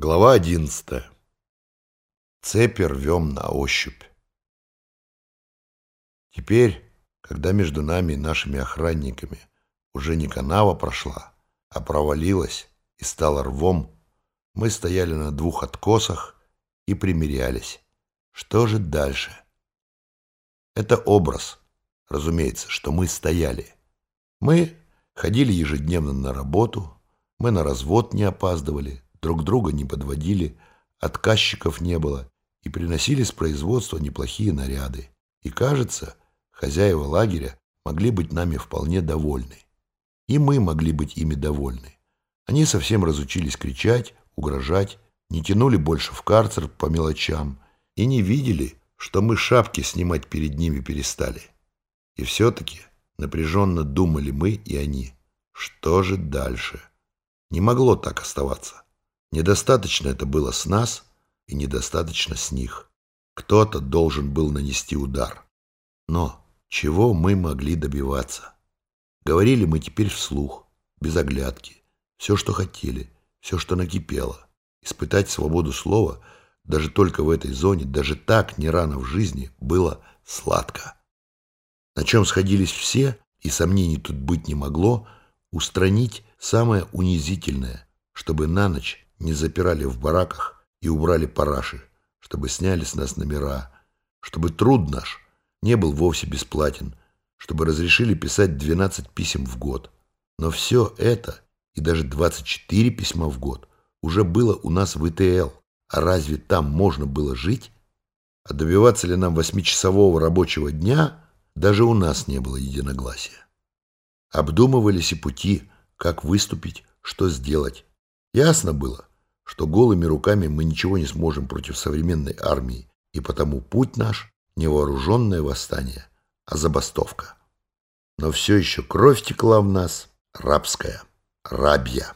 Глава одиннадцатая. Цепи рвем на ощупь. Теперь, когда между нами и нашими охранниками уже не канава прошла, а провалилась и стала рвом, мы стояли на двух откосах и примерялись. Что же дальше? Это образ, разумеется, что мы стояли. Мы ходили ежедневно на работу, мы на развод не опаздывали, друг друга не подводили, отказчиков не было и приносили с производства неплохие наряды. И, кажется, хозяева лагеря могли быть нами вполне довольны. И мы могли быть ими довольны. Они совсем разучились кричать, угрожать, не тянули больше в карцер по мелочам и не видели, что мы шапки снимать перед ними перестали. И все-таки напряженно думали мы и они. Что же дальше? Не могло так оставаться. Недостаточно это было с нас и недостаточно с них. Кто-то должен был нанести удар. Но чего мы могли добиваться? Говорили мы теперь вслух, без оглядки. Все, что хотели, все, что накипело. Испытать свободу слова даже только в этой зоне, даже так не рано в жизни, было сладко. На чем сходились все, и сомнений тут быть не могло, устранить самое унизительное, чтобы на ночь не запирали в бараках и убрали параши, чтобы сняли с нас номера, чтобы труд наш не был вовсе бесплатен, чтобы разрешили писать 12 писем в год. Но все это, и даже 24 письма в год, уже было у нас в ИТЛ. А разве там можно было жить? А добиваться ли нам восьмичасового рабочего дня, даже у нас не было единогласия. Обдумывались и пути, как выступить, что сделать. Ясно было, что голыми руками мы ничего не сможем против современной армии, и потому путь наш — не вооруженное восстание, а забастовка. Но все еще кровь текла в нас, рабская, рабья.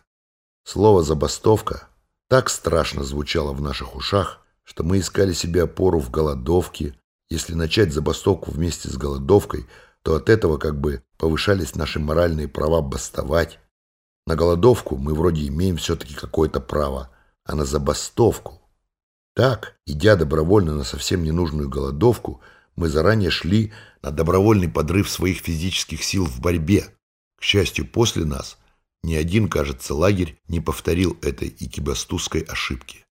Слово «забастовка» так страшно звучало в наших ушах, что мы искали себе опору в голодовке. Если начать забастовку вместе с голодовкой, то от этого как бы повышались наши моральные права бастовать. На голодовку мы вроде имеем все-таки какое-то право, а на забастовку. Так, идя добровольно на совсем ненужную голодовку, мы заранее шли на добровольный подрыв своих физических сил в борьбе. К счастью, после нас ни один, кажется, лагерь не повторил этой икибастузской ошибки.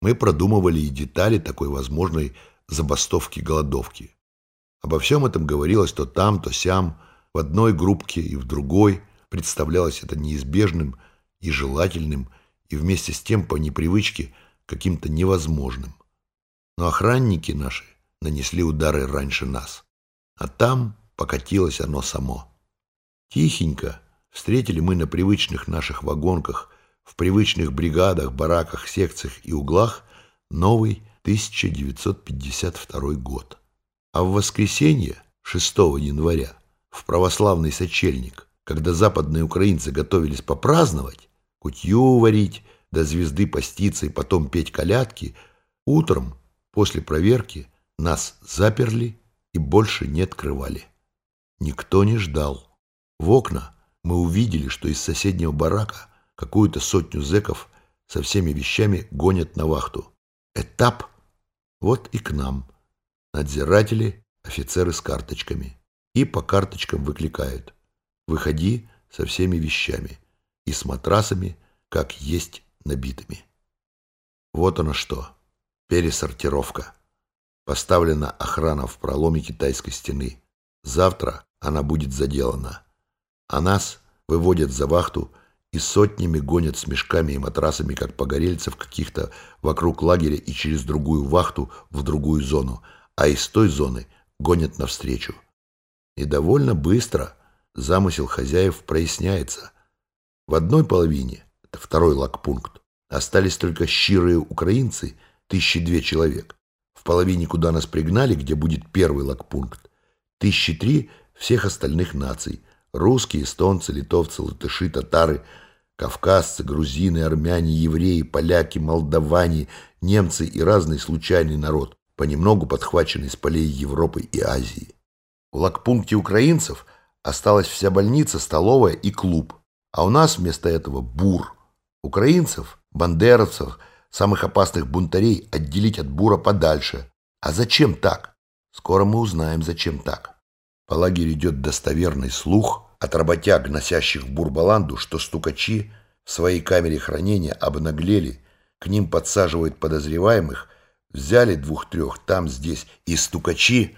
Мы продумывали и детали такой возможной забастовки-голодовки. Обо всем этом говорилось то там, то сям, в одной группке и в другой. Представлялось это неизбежным и желательным, и вместе с тем по непривычке каким-то невозможным. Но охранники наши нанесли удары раньше нас, а там покатилось оно само. Тихенько встретили мы на привычных наших вагонках, в привычных бригадах, бараках, секциях и углах новый 1952 год. А в воскресенье, 6 января, в православный сочельник, когда западные украинцы готовились попраздновать, кутью варить, до звезды поститься и потом петь колядки, утром, после проверки, нас заперли и больше не открывали. Никто не ждал. В окна мы увидели, что из соседнего барака какую-то сотню зэков со всеми вещами гонят на вахту. Этап. Вот и к нам. Надзиратели, офицеры с карточками. И по карточкам выкликают. Выходи со всеми вещами. И с матрасами, как есть набитыми. Вот оно что. Пересортировка. Поставлена охрана в проломе китайской стены. Завтра она будет заделана. А нас выводят за вахту и сотнями гонят с мешками и матрасами, как погорельцев каких-то, вокруг лагеря и через другую вахту в другую зону, а из той зоны гонят навстречу. И довольно быстро замысел хозяев проясняется. В одной половине, это второй лагпункт, остались только щирые украинцы, тысячи две человек. В половине, куда нас пригнали, где будет первый лагпункт, тысячи три всех остальных наций. Русские, эстонцы, литовцы, латыши, татары, кавказцы, грузины, армяне, евреи, поляки, молдаване, немцы и разный случайный народ, понемногу подхваченный с полей Европы и Азии. В лагпункте украинцев осталась вся больница, столовая и клуб. А у нас вместо этого бур. Украинцев, бандеровцев, самых опасных бунтарей отделить от бура подальше. А зачем так? Скоро мы узнаем, зачем так. По лагерю идет достоверный слух от работяг, носящих в Бурбаланду, что стукачи в своей камере хранения обнаглели, к ним подсаживают подозреваемых, взяли двух-трех там, здесь, и стукачи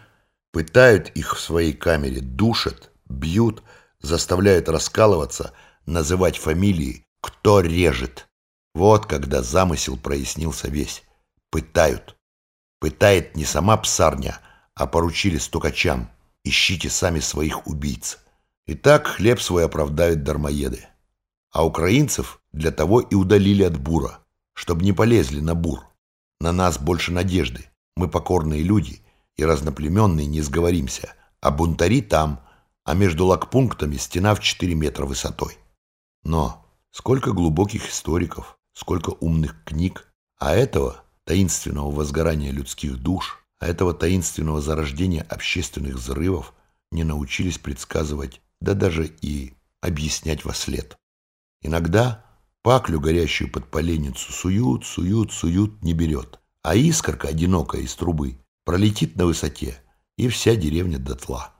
пытают их в своей камере, душат, бьют, заставляют раскалываться, называть фамилии, кто режет. Вот когда замысел прояснился весь. Пытают. Пытает не сама псарня, а поручили стукачам. Ищите сами своих убийц. И так хлеб свой оправдают дармоеды. А украинцев для того и удалили от бура, чтобы не полезли на бур. На нас больше надежды. Мы покорные люди и разноплеменные не сговоримся. А бунтари там, а между лагпунктами стена в 4 метра высотой. Но сколько глубоких историков, сколько умных книг, а этого таинственного возгорания людских душ, а этого таинственного зарождения общественных взрывов не научились предсказывать, да даже и объяснять во след. Иногда паклю, горящую под поленницу, суют, суют, суют, не берет, а искорка, одинокая из трубы, пролетит на высоте, и вся деревня дотла.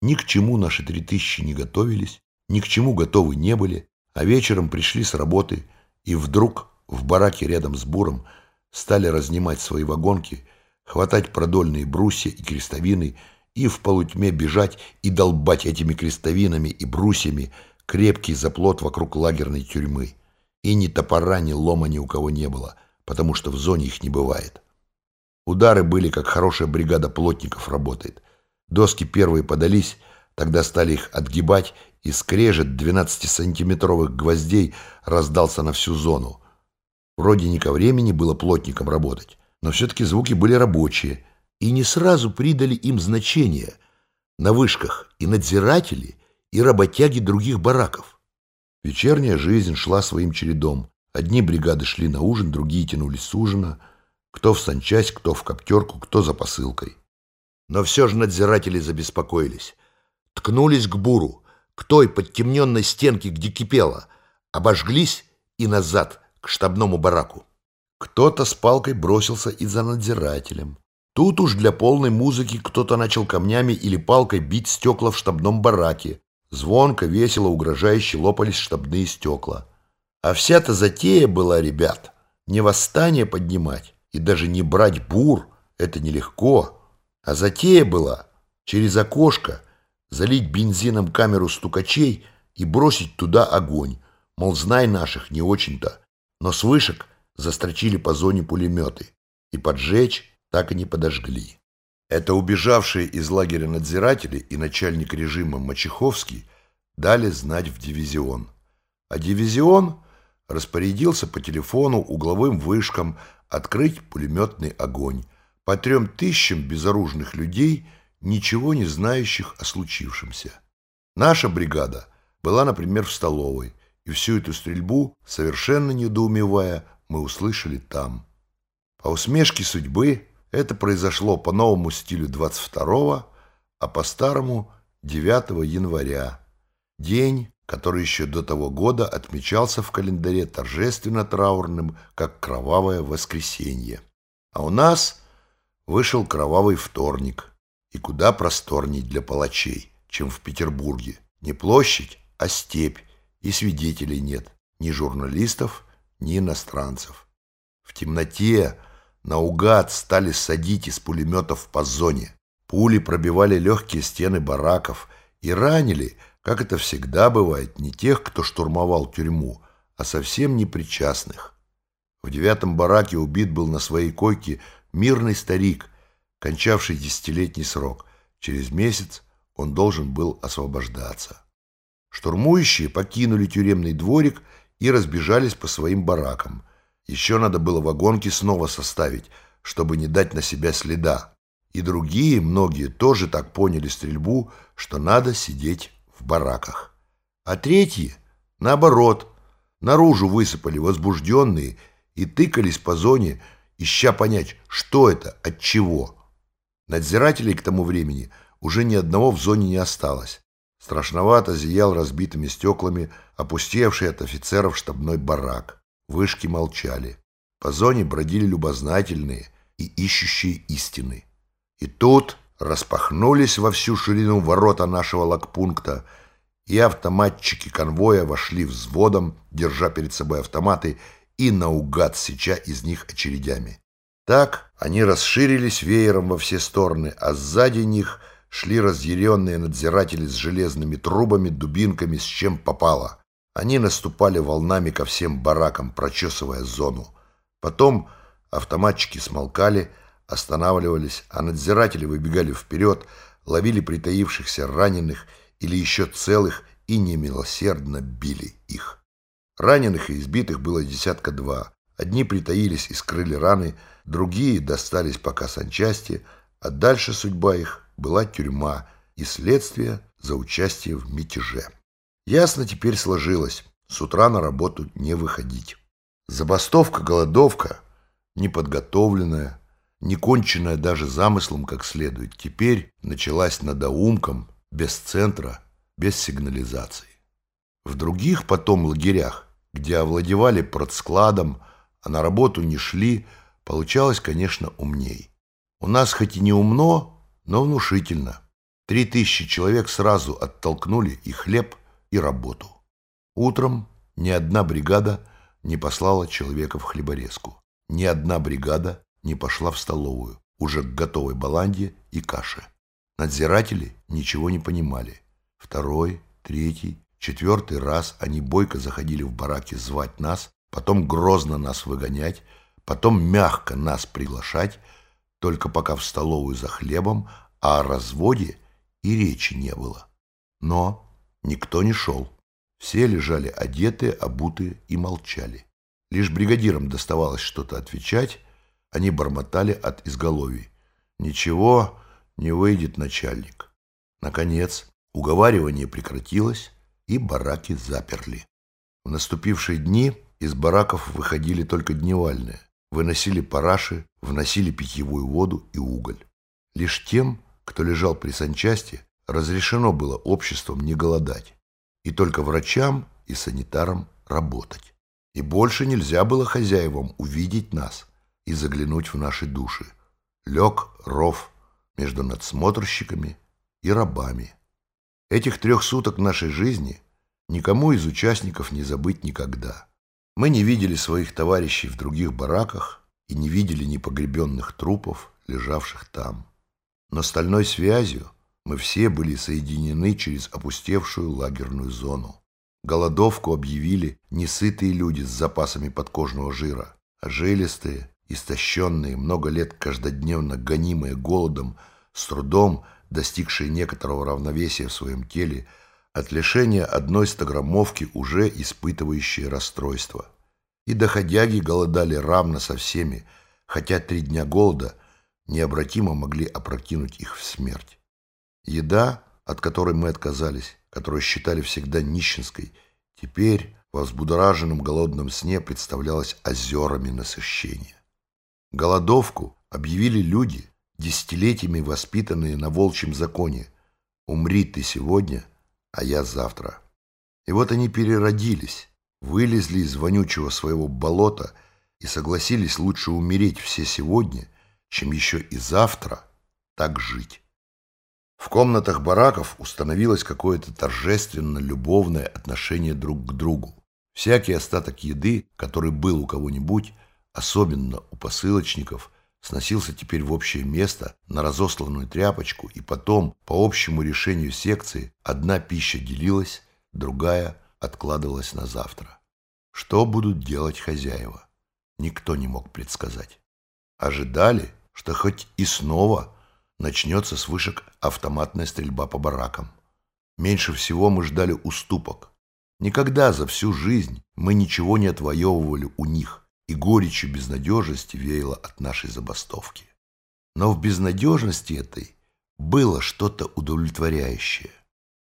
Ни к чему наши три тысячи не готовились, ни к чему готовы не были, а вечером пришли с работы, и вдруг в бараке рядом с буром стали разнимать свои вагонки, хватать продольные брусья и крестовины и в полутьме бежать и долбать этими крестовинами и брусьями крепкий заплот вокруг лагерной тюрьмы. И ни топора, ни лома ни у кого не было, потому что в зоне их не бывает. Удары были, как хорошая бригада плотников работает. Доски первые подались, тогда стали их отгибать, и скрежет 12-сантиметровых гвоздей раздался на всю зону. Вроде не ко времени было плотникам работать, но все-таки звуки были рабочие, и не сразу придали им значение на вышках и надзиратели, и работяги других бараков. Вечерняя жизнь шла своим чередом. Одни бригады шли на ужин, другие тянулись с ужина, кто в санчасть, кто в коптерку, кто за посылкой. Но все же надзиратели забеспокоились. Ткнулись к буру, к той подтемненной стенке, где кипело, обожглись и назад, к штабному бараку. Кто-то с палкой бросился и за надзирателем. Тут уж для полной музыки кто-то начал камнями или палкой бить стекла в штабном бараке. Звонко, весело, угрожающе лопались штабные стекла. А вся-то затея была, ребят, не восстание поднимать и даже не брать бур, это нелегко. А затея была через окошко залить бензином камеру стукачей и бросить туда огонь. Мол, знай наших, не очень-то. Но с вышек застрочили по зоне пулеметы. И поджечь так и не подожгли. Это убежавшие из лагеря надзиратели и начальник режима Мачеховский дали знать в дивизион. А дивизион распорядился по телефону угловым вышкам открыть пулеметный огонь по трем тысячам безоружных людей – ничего не знающих о случившемся. Наша бригада была, например, в столовой, и всю эту стрельбу, совершенно недоумевая, мы услышали там. По усмешке судьбы это произошло по новому стилю 22 а по старому 9 января. День, который еще до того года отмечался в календаре торжественно траурным, как кровавое воскресенье. А у нас вышел кровавый вторник – и куда просторней для палачей, чем в Петербурге. Не площадь, а степь, и свидетелей нет, ни журналистов, ни иностранцев. В темноте наугад стали садить из пулеметов по зоне. Пули пробивали легкие стены бараков и ранили, как это всегда бывает, не тех, кто штурмовал тюрьму, а совсем непричастных. В девятом бараке убит был на своей койке мирный старик, кончавший десятилетний срок. Через месяц он должен был освобождаться. Штурмующие покинули тюремный дворик и разбежались по своим баракам. Еще надо было вагонки снова составить, чтобы не дать на себя следа. И другие, многие, тоже так поняли стрельбу, что надо сидеть в бараках. А третьи, наоборот, наружу высыпали возбужденные и тыкались по зоне, ища понять, что это, от чего. Надзирателей к тому времени уже ни одного в зоне не осталось. Страшновато зиял разбитыми стеклами опустевший от офицеров штабной барак. Вышки молчали. По зоне бродили любознательные и ищущие истины. И тут распахнулись во всю ширину ворота нашего лагпункта, и автоматчики конвоя вошли взводом, держа перед собой автоматы и наугад сеча из них очередями. Так они расширились веером во все стороны, а сзади них шли разъяренные надзиратели с железными трубами, дубинками, с чем попало. Они наступали волнами ко всем баракам, прочесывая зону. Потом автоматчики смолкали, останавливались, а надзиратели выбегали вперед, ловили притаившихся раненых или еще целых и немилосердно били их. Раненых и избитых было десятка два. Одни притаились и скрыли раны, другие достались пока санчасти, а дальше судьба их была тюрьма и следствие за участие в мятеже. Ясно теперь сложилось, с утра на работу не выходить. Забастовка-голодовка, неподготовленная, не конченная даже замыслом как следует, теперь началась надоумком, без центра, без сигнализации. В других потом лагерях, где овладевали продскладом, а на работу не шли, получалось, конечно, умней. У нас хоть и не умно, но внушительно. Три тысячи человек сразу оттолкнули и хлеб, и работу. Утром ни одна бригада не послала человека в хлеборезку. Ни одна бригада не пошла в столовую, уже к готовой баланде и каше. Надзиратели ничего не понимали. Второй, третий, четвертый раз они бойко заходили в бараки звать нас, потом грозно нас выгонять, потом мягко нас приглашать, только пока в столовую за хлебом, а о разводе и речи не было. Но никто не шел. Все лежали одетые, обутые и молчали. Лишь бригадирам доставалось что-то отвечать, они бормотали от изголовий. Ничего, не выйдет начальник. Наконец, уговаривание прекратилось, и бараки заперли. В наступившие дни из бараков выходили только дневальные, выносили параши, вносили питьевую воду и уголь. Лишь тем, кто лежал при санчасти, разрешено было обществом не голодать, и только врачам и санитарам работать. И больше нельзя было хозяевам увидеть нас и заглянуть в наши души. Лег ров между надсмотрщиками и рабами. Этих трех суток нашей жизни никому из участников не забыть никогда. Мы не видели своих товарищей в других бараках и не видели непогребенных трупов, лежавших там. Но стальной связью мы все были соединены через опустевшую лагерную зону. Голодовку объявили несытые люди с запасами подкожного жира, а жилистые, истощенные, много лет каждодневно гонимые голодом, с трудом достигшие некоторого равновесия в своем теле, от лишения одной стограммовки уже испытывающие расстройство. И доходяги голодали равно со всеми, хотя три дня голода необратимо могли опрокинуть их в смерть. Еда, от которой мы отказались, которую считали всегда нищенской, теперь во взбудораженном голодном сне представлялась озерами насыщения. Голодовку объявили люди, десятилетиями воспитанные на волчьем законе. Умри ты сегодня, а я завтра. И вот они переродились, вылезли из вонючего своего болота и согласились лучше умереть все сегодня, чем еще и завтра так жить. В комнатах бараков установилось какое-то торжественно любовное отношение друг к другу. Всякий остаток еды, который был у кого-нибудь, особенно у посылочников, сносился теперь в общее место на разосланную тряпочку, и потом, по общему решению секции, одна пища делилась, другая откладывалась на завтра. Что будут делать хозяева? Никто не мог предсказать. Ожидали, что хоть и снова начнется с вышек автоматная стрельба по баракам. Меньше всего мы ждали уступок. Никогда за всю жизнь мы ничего не отвоевывали у них и горечью безнадежности веяло от нашей забастовки. Но в безнадежности этой было что-то удовлетворяющее.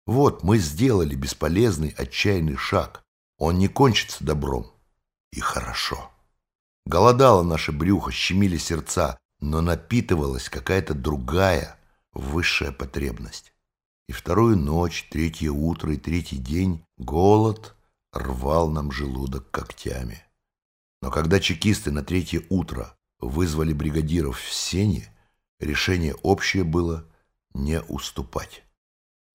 Вот мы сделали бесполезный отчаянный шаг. Он не кончится добром. И хорошо. Голодало наше брюхо, щемили сердца, но напитывалась какая-то другая, высшая потребность. И вторую ночь, третье утро и третий день голод рвал нам желудок когтями. Но когда чекисты на третье утро вызвали бригадиров в сене, решение общее было не уступать.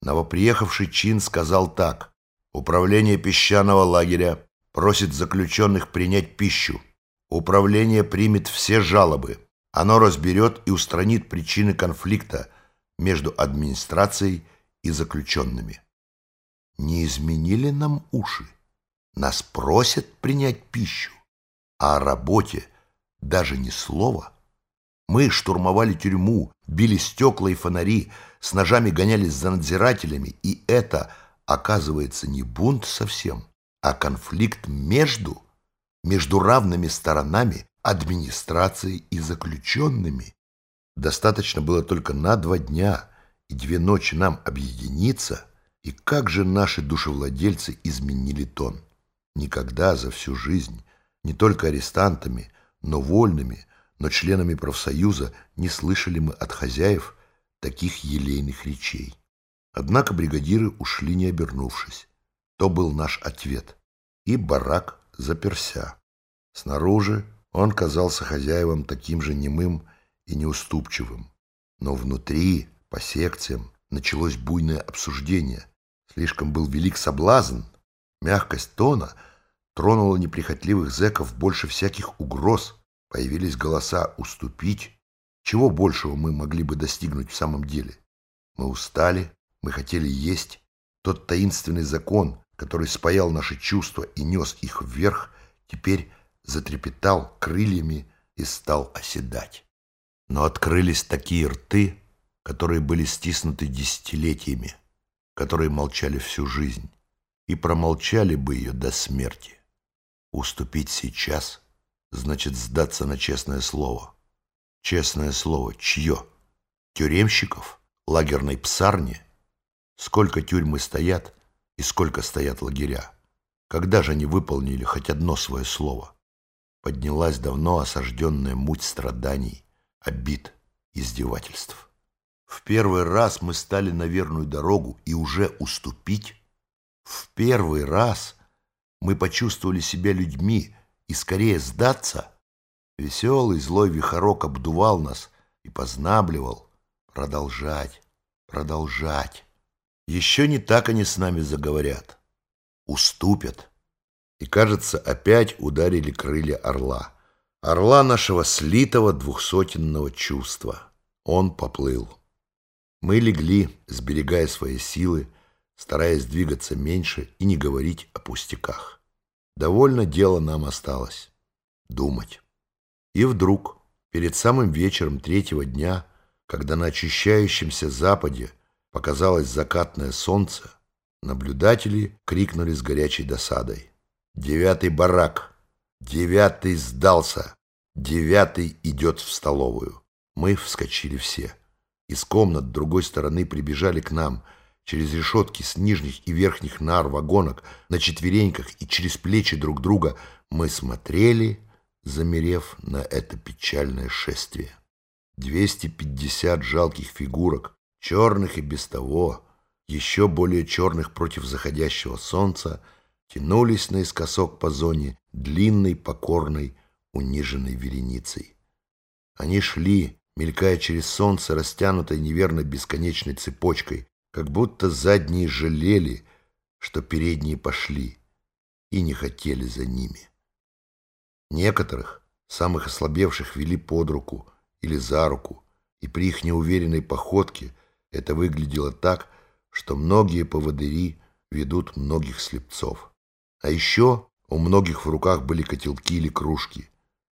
Новоприехавший чин сказал так. Управление песчаного лагеря просит заключенных принять пищу. Управление примет все жалобы. Оно разберет и устранит причины конфликта между администрацией и заключенными. Не изменили нам уши. Нас просят принять пищу, а о работе даже ни слова. Мы штурмовали тюрьму, били стекла и фонари, с ножами гонялись за надзирателями, и это, оказывается, не бунт совсем, а конфликт между, между равными сторонами администрацией и заключенными. Достаточно было только на два дня и две ночи нам объединиться, и как же наши душевладельцы изменили тон. Никогда за всю жизнь, не только арестантами, но вольными, но членами профсоюза не слышали мы от хозяев таких елейных речей. Однако бригадиры ушли, не обернувшись. То был наш ответ. И барак заперся. Снаружи он казался хозяевам таким же немым и неуступчивым. Но внутри, по секциям, началось буйное обсуждение. Слишком был велик соблазн. Мягкость тона тронула неприхотливых зэков больше всяких угроз. Появились голоса «уступить». Чего большего мы могли бы достигнуть в самом деле? Мы устали, мы хотели есть. Тот таинственный закон, который спаял наши чувства и нес их вверх, теперь затрепетал крыльями и стал оседать. Но открылись такие рты, которые были стиснуты десятилетиями, которые молчали всю жизнь и промолчали бы ее до смерти. Уступить сейчас — значит сдаться на честное слово. Честное слово чье? Тюремщиков? Лагерной псарни? Сколько тюрьмы стоят и сколько стоят лагеря? Когда же они выполнили хоть одно свое слово? Поднялась давно осажденная муть страданий, обид, издевательств. В первый раз мы стали на верную дорогу и уже уступить. В первый раз мы почувствовали себя людьми, и скорее сдаться, веселый злой вихорок обдувал нас и познабливал продолжать, продолжать. Еще не так они с нами заговорят, уступят. И, кажется, опять ударили крылья орла. Орла нашего слитого двухсотенного чувства. Он поплыл. Мы легли, сберегая свои силы, стараясь двигаться меньше и не говорить о пустяках. Довольно дела нам осталось. Думать. И вдруг, перед самым вечером третьего дня, когда на очищающемся западе показалось закатное солнце, наблюдатели крикнули с горячей досадой. «Девятый барак! Девятый сдался! Девятый идет в столовую!» Мы вскочили все. Из комнат другой стороны прибежали к нам – через решетки с нижних и верхних нар вагонок, на четвереньках и через плечи друг друга, мы смотрели, замерев на это печальное шествие. 250 жалких фигурок, черных и без того, еще более черных против заходящего солнца, тянулись наискосок по зоне длинной, покорной, униженной вереницей. Они шли, мелькая через солнце, растянутой неверно бесконечной цепочкой, как будто задние жалели, что передние пошли, и не хотели за ними. Некоторых, самых ослабевших, вели под руку или за руку, и при их неуверенной походке это выглядело так, что многие поводыри ведут многих слепцов. А еще у многих в руках были котелки или кружки,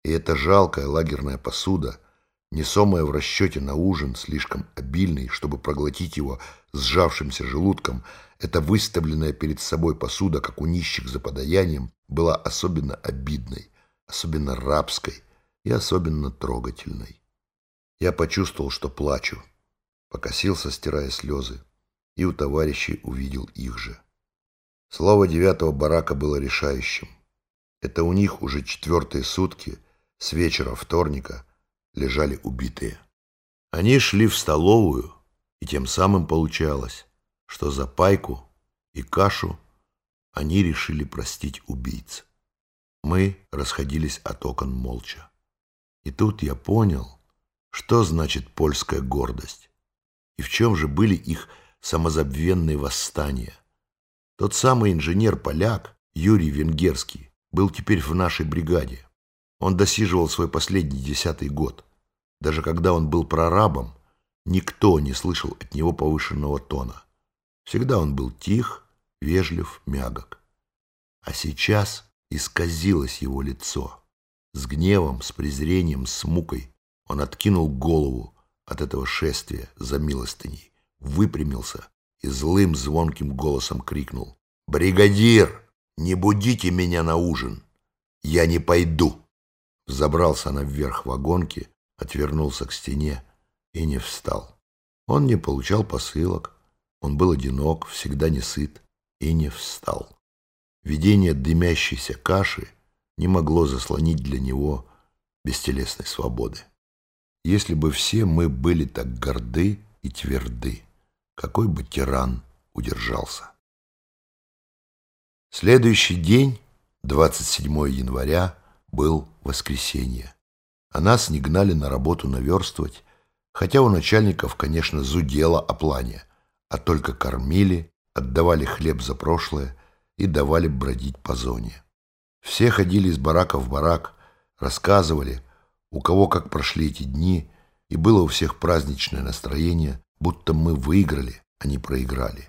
и эта жалкая лагерная посуда — несомая в расчете на ужин, слишком обильный, чтобы проглотить его сжавшимся желудком, эта выставленная перед собой посуда, как у нищих за подаянием, была особенно обидной, особенно рабской и особенно трогательной. Я почувствовал, что плачу, покосился, стирая слезы, и у товарищей увидел их же. Слово девятого барака было решающим. Это у них уже четвертые сутки, с вечера вторника, лежали убитые. Они шли в столовую, и тем самым получалось, что за пайку и кашу они решили простить убийц. Мы расходились от окон молча. И тут я понял, что значит польская гордость и в чем же были их самозабвенные восстания. Тот самый инженер-поляк Юрий Венгерский был теперь в нашей бригаде. Он досиживал свой последний десятый год. Даже когда он был прорабом, никто не слышал от него повышенного тона. Всегда он был тих, вежлив, мягок. А сейчас исказилось его лицо. С гневом, с презрением, с мукой он откинул голову от этого шествия за милостыней, выпрямился и злым звонким голосом крикнул «Бригадир, не будите меня на ужин! Я не пойду!» Забрался наверх вагонки, отвернулся к стене и не встал. Он не получал посылок, он был одинок, всегда не сыт и не встал. Видение дымящейся каши не могло заслонить для него бестелесной свободы. Если бы все мы были так горды и тверды, какой бы тиран удержался. Следующий день, 27 января, был воскресенье. А нас не гнали на работу наверстывать, хотя у начальников, конечно, зудело о плане, а только кормили, отдавали хлеб за прошлое и давали бродить по зоне. Все ходили из барака в барак, рассказывали, у кого как прошли эти дни, и было у всех праздничное настроение, будто мы выиграли, а не проиграли.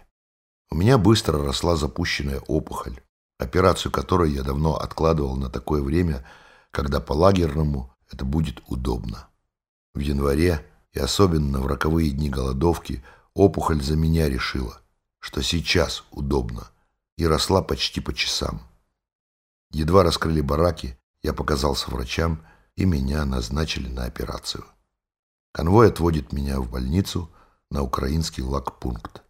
У меня быстро росла запущенная опухоль, операцию которой я давно откладывал на такое время, когда по-лагерному это будет удобно. В январе и особенно в роковые дни голодовки опухоль за меня решила, что сейчас удобно, и росла почти по часам. Едва раскрыли бараки, я показался врачам, и меня назначили на операцию. Конвой отводит меня в больницу на украинский лагпункт.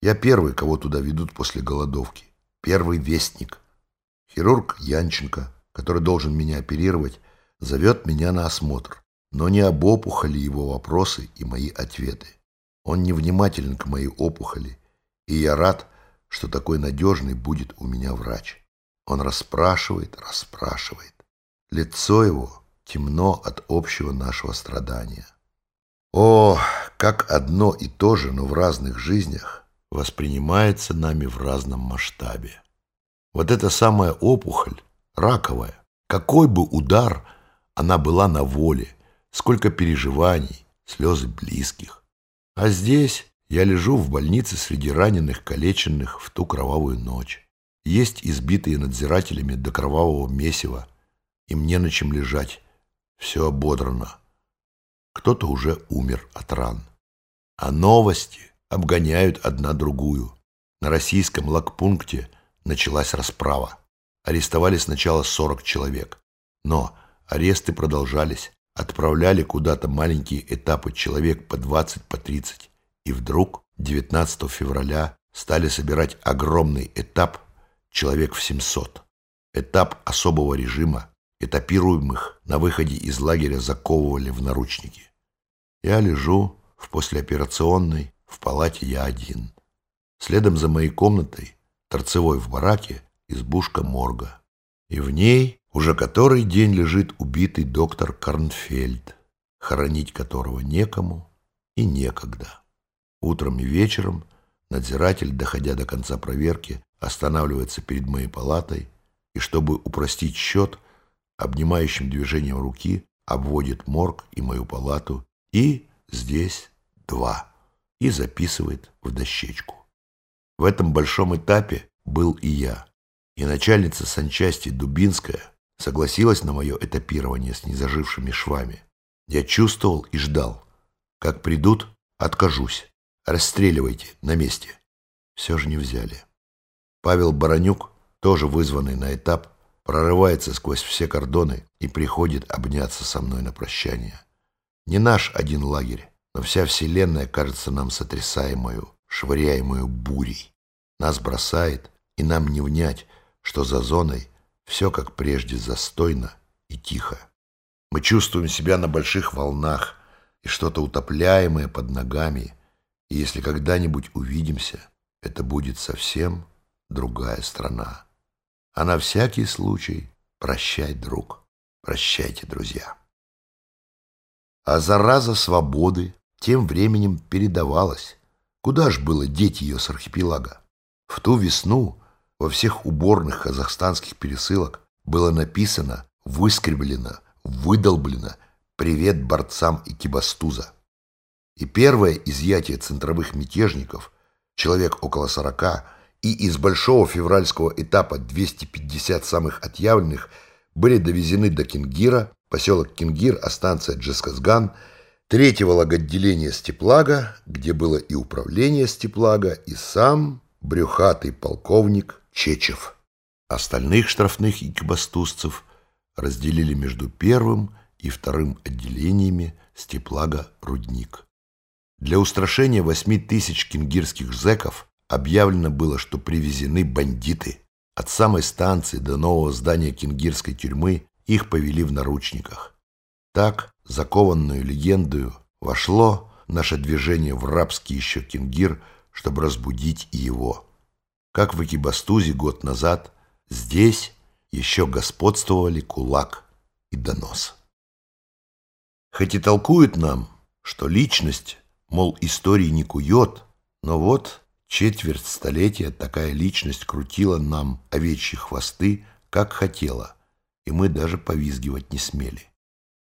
Я первый, кого туда ведут после голодовки. Первый вестник. Хирург Янченко, который должен меня оперировать, зовет меня на осмотр. Но не об опухоли его вопросы и мои ответы. Он невнимателен к моей опухоли, и я рад, что такой надежный будет у меня врач. Он расспрашивает, расспрашивает. Лицо его темно от общего нашего страдания. О, как одно и то же, но в разных жизнях воспринимается нами в разном масштабе. Вот эта самая опухоль, раковая, какой бы удар она была на воле, сколько переживаний, слезы близких. А здесь я лежу в больнице среди раненых, калеченных в ту кровавую ночь. Есть избитые надзирателями до кровавого месива, и мне на чем лежать, все ободрано кто-то уже умер от ран. А новости обгоняют одна другую. На российском лагпункте началась расправа. Арестовали сначала 40 человек. Но аресты продолжались. Отправляли куда-то маленькие этапы человек по 20, по 30. И вдруг 19 февраля стали собирать огромный этап человек в 700. Этап особого режима, этапируемых на выходе из лагеря заковывали в наручники. Я лежу в послеоперационной, в палате я один. Следом за моей комнатой, торцевой в бараке, избушка морга. И в ней уже который день лежит убитый доктор Карнфельд, хоронить которого некому и некогда. Утром и вечером надзиратель, доходя до конца проверки, останавливается перед моей палатой и, чтобы упростить счет, обнимающим движением руки обводит морг и мою палату и здесь два, и записывает в дощечку. В этом большом этапе был и я, и начальница санчасти Дубинская согласилась на мое этапирование с незажившими швами. Я чувствовал и ждал. Как придут, откажусь. Расстреливайте на месте. Все же не взяли. Павел Баранюк, тоже вызванный на этап, прорывается сквозь все кордоны и приходит обняться со мной на прощание. Не наш один лагерь, но вся вселенная кажется нам сотрясаемую, швыряемую бурей. Нас бросает, и нам не внять, что за зоной все как прежде застойно и тихо. Мы чувствуем себя на больших волнах и что-то утопляемое под ногами, и если когда-нибудь увидимся, это будет совсем другая страна. А на всякий случай Прощай, друг, прощайте, друзья. А зараза свободы тем временем передавалась. Куда ж было деть ее с архипелага? В ту весну во всех уборных казахстанских пересылок было написано, выскреблено, выдолблено «Привет борцам Икибастуза». И первое изъятие центровых мятежников, человек около сорока, и из большого февральского этапа 250 самых отъявленных были довезены до Кингира, поселок Кингир, а станция Джесказган, третьего лаготделения Степлага, где было и управление Степлага, и сам брюхатый полковник Чечев. Остальных штрафных икибастузцев разделили между первым и вторым отделениями Степлага Рудник. Для устрашения восьми тысяч кингирских зэков объявлено было, что привезены бандиты. От самой станции до нового здания кингирской тюрьмы их повели в наручниках. Так, закованную легендою, вошло наше движение в рабский еще кингир, чтобы разбудить и его. Как в Экибастузе год назад, здесь еще господствовали кулак и донос. Хоть и толкуют нам, что личность, мол, истории не кует, но вот Четверть столетия такая личность крутила нам овечьи хвосты, как хотела, и мы даже повизгивать не смели.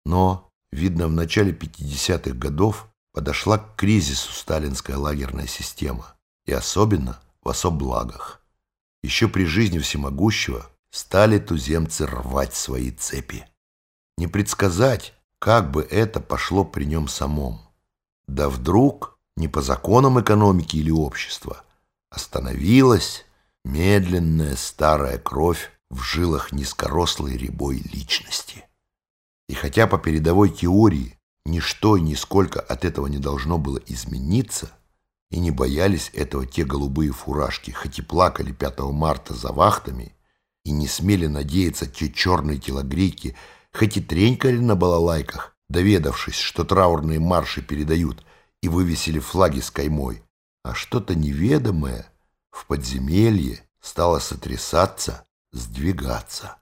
Но, видно, в начале 50-х годов подошла к кризису сталинская лагерная система, и особенно в особлагах. Еще при жизни всемогущего стали туземцы рвать свои цепи. Не предсказать, как бы это пошло при нем самом. Да вдруг не по законам экономики или общества, остановилась медленная старая кровь в жилах низкорослой рябой личности. И хотя по передовой теории ничто и нисколько от этого не должно было измениться, и не боялись этого те голубые фуражки, хоть и плакали 5 марта за вахтами, и не смели надеяться те черные телогрейки, хоть и тренькали на балалайках, доведавшись, что траурные марши передают – и вывесили флаги с каймой, а что-то неведомое в подземелье стало сотрясаться, сдвигаться.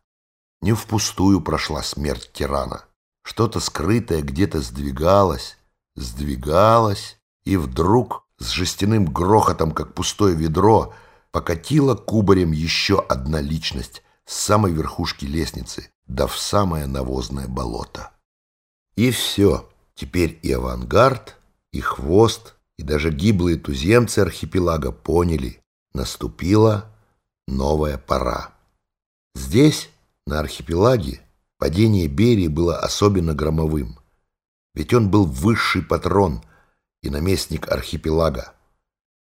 Не впустую прошла смерть тирана. Что-то скрытое где-то сдвигалось, сдвигалось, и вдруг с жестяным грохотом, как пустое ведро, покатила кубарем еще одна личность с самой верхушки лестницы, да в самое навозное болото. И все, теперь и авангард — и хвост, и даже гиблые туземцы архипелага поняли, наступила новая пора. Здесь, на архипелаге, падение Берии было особенно громовым, ведь он был высший патрон и наместник архипелага.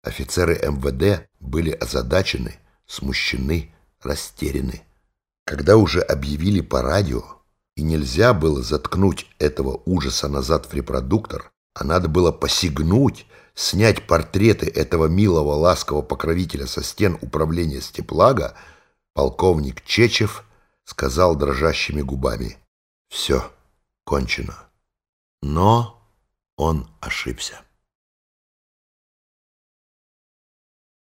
Офицеры МВД были озадачены, смущены, растеряны. Когда уже объявили по радио, и нельзя было заткнуть этого ужаса назад в репродуктор, а надо было посягнуть, снять портреты этого милого ласкового покровителя со стен управления Степлага, полковник Чечев сказал дрожащими губами «Все, кончено». Но он ошибся.